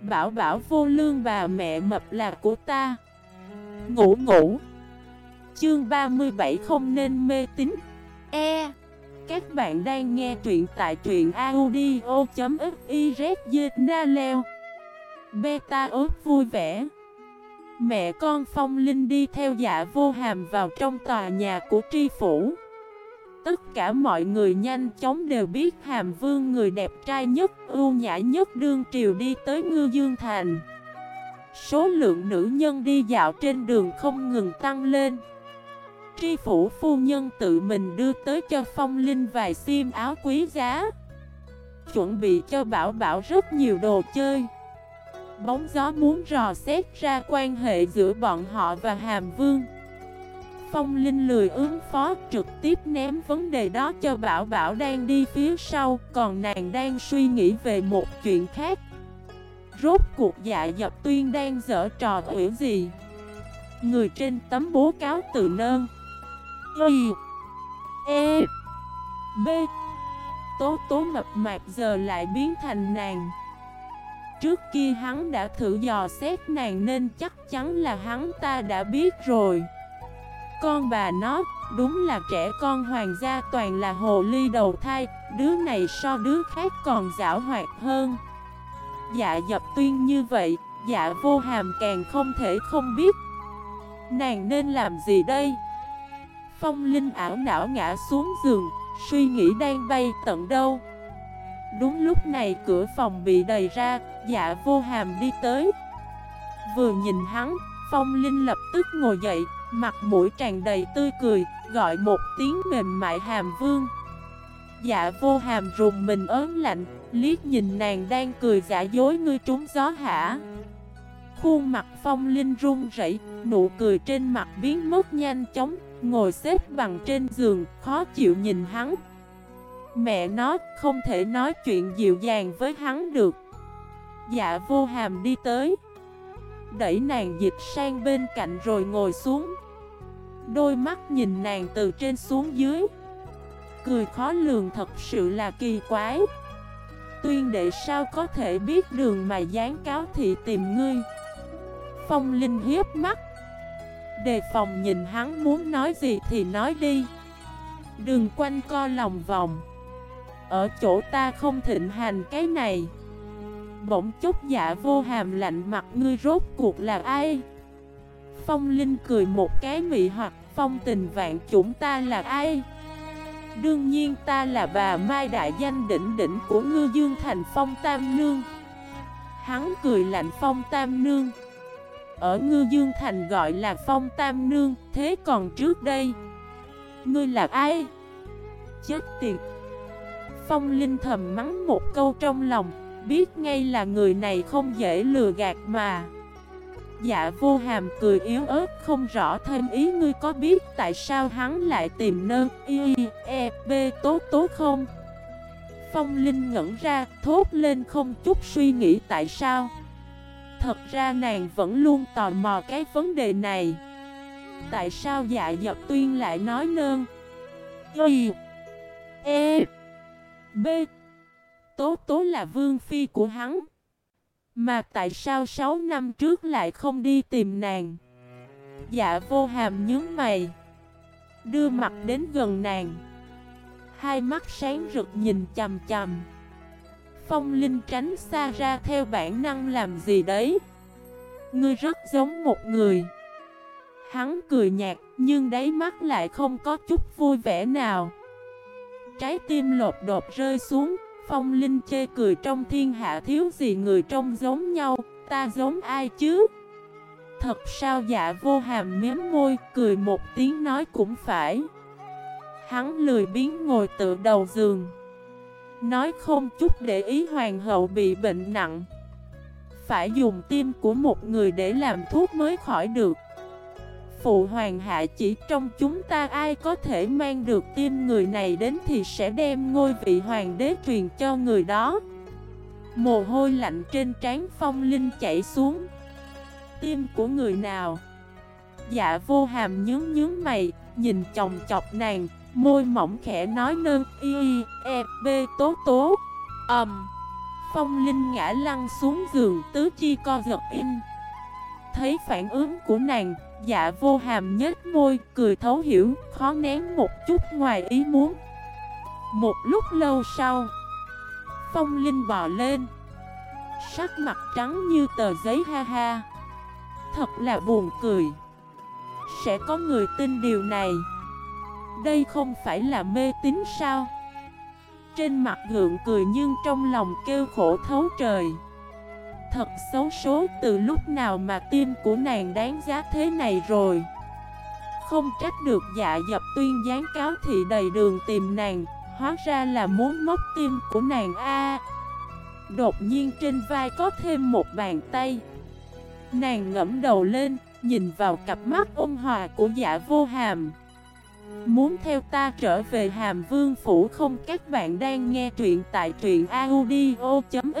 Bảo bảo vô lương bà mẹ mập là của ta. Ngủ ngủ. Chương 37 không nên mê tín. E. Các bạn đang nghe truyện tại truyện audio.xyz Beta ớt vui vẻ. Mẹ con Phong Linh đi theo dạ vô hàm vào trong tòa nhà của tri phủ. Tất cả mọi người nhanh chóng đều biết Hàm Vương người đẹp trai nhất, ưu nhã nhất đương triều đi tới Ngư Dương Thành. Số lượng nữ nhân đi dạo trên đường không ngừng tăng lên. Tri phủ phu nhân tự mình đưa tới cho Phong Linh vài xiêm áo quý giá. Chuẩn bị cho Bảo Bảo rất nhiều đồ chơi. Bóng gió muốn rò xét ra quan hệ giữa bọn họ và Hàm Vương. Phong Linh lười ứng phó, trực tiếp ném vấn đề đó cho Bảo Bảo đang đi phía sau, Còn nàng đang suy nghĩ về một chuyện khác. Rốt cuộc dạ dập tuyên đang dở trò quỷ gì? Người trên tấm bố cáo từ nơn. Y. E. B. Tố tố mập mạp giờ lại biến thành nàng. Trước kia hắn đã thử dò xét nàng nên chắc chắn là hắn ta đã biết rồi. Con bà nó, đúng là trẻ con hoàng gia toàn là hồ ly đầu thai Đứa này so đứa khác còn giảo hoạt hơn. Dạ dập tuyên như vậy, dạ vô hàm càng không thể không biết. Nàng nên làm gì đây? Phong Linh ảo não ngã xuống giường, suy nghĩ đang bay tận đâu? Đúng lúc này cửa phòng bị đầy ra, dạ vô hàm đi tới. Vừa nhìn hắn, Phong Linh lập tức ngồi dậy, mặt mũi tràn đầy tươi cười, gọi một tiếng mềm mại hàm vương. Dạ vô hàm rùng mình ớn lạnh, liếc nhìn nàng đang cười giả dối ngươi trúng gió hả? Khuôn mặt Phong Linh run rẩy, nụ cười trên mặt biến mất nhanh chóng, ngồi xếp bằng trên giường, khó chịu nhìn hắn. Mẹ nó không thể nói chuyện dịu dàng với hắn được. Dạ vô hàm đi tới. Đẩy nàng dịch sang bên cạnh rồi ngồi xuống. Đôi mắt nhìn nàng từ trên xuống dưới. Cười khó lường thật sự là kỳ quái. Tuyên đệ sao có thể biết đường mà dán cáo thị tìm ngươi? Phong Linh hiếp mắt. Đề phòng nhìn hắn muốn nói gì thì nói đi. Đừng quanh co lòng vòng. Ở chỗ ta không thịnh hành cái này. Bỗng chốc dạ vô hàm lạnh mặt ngươi rốt cuộc là ai? Phong Linh cười một cái mị hoặc, phong tình vạn chúng ta là ai? Đương nhiên ta là bà Mai đại danh đỉnh đỉnh của ngư dương thành phong tam nương. Hắn cười lạnh phong tam nương. Ở ngư dương thành gọi là phong tam nương, Thế còn trước đây? Ngươi là ai? Chết tiệt! Phong Linh thầm mắng một câu trong lòng. Biết ngay là người này không dễ lừa gạt mà. Dạ vô hàm cười yếu ớt, không rõ thêm ý ngươi có biết tại sao hắn lại tìm nơn y e b tố tố không? Phong Linh ngẩn ra, thốt lên không chút suy nghĩ tại sao. Thật ra nàng vẫn luôn tò mò cái vấn đề này. Tại sao dạ dập tuyên lại nói nơn Y E B. Tố tố là vương phi của hắn. Mà tại sao 6 năm trước lại không đi tìm nàng? Dạ vô hàm nhướng mày. Đưa mặt đến gần nàng. Hai mắt sáng rực nhìn chầm chầm. Phong Linh tránh xa ra theo bản năng làm gì đấy. Ngươi rất giống một người. Hắn cười nhạt, nhưng đáy mắt lại không có chút vui vẻ nào. Trái tim lột đột rơi xuống Phong Linh chê cười trong thiên hạ thiếu gì người trông giống nhau, Ta giống ai chứ? Thật sao dạ vô hàm miếm môi, Cười một tiếng nói cũng phải. Hắn lười biến ngồi tự đầu giường. Nói không chút để ý hoàng hậu bị bệnh nặng. Phải dùng tim của một người để làm thuốc mới khỏi được. Phụ hoàng hạ chỉ trong chúng ta ai có thể mang được tim người này đến thì sẽ đem ngôi vị hoàng đế truyền cho người đó. Mồ hôi lạnh trên trán phong linh chảy xuống. Tim của người nào? Dạ vô hàm nhướng nhướng mày Nhìn chồng chọc nàng Môi mỏng khẽ nói nơn Y, E, B, tố tố. Ẩm um. Phong Linh ngã lăn xuống giường tứ chi co giật in Thấy phản ứng của nàng Dạ vô hàm nhếch môi, Cười thấu hiểu, Khó nén một chút ngoài ý muốn. Một lúc lâu sau, Phong Linh bò lên. Sắc mặt trắng như tờ giấy ha ha. Thật là buồn cười. Sẽ có người tin điều này. Đây không phải là mê tín sao? Trên mặt gượng cười nhưng trong lòng kêu khổ thấu trời. Thật xấu số từ lúc nào mà tim của nàng đáng giá thế này rồi. Không trách được dạ dập tuyên gián cáo thị đầy đường tìm nàng, Hóa ra là muốn móc tim của nàng a. Đột nhiên trên vai có thêm một bàn tay. Nàng ngẫm đầu lên, Nhìn vào cặp mắt ôn hòa của dạ vô hàm. Muốn theo ta trở về hàm vương phủ không? Các bạn đang nghe truyện tại truyện audio.fif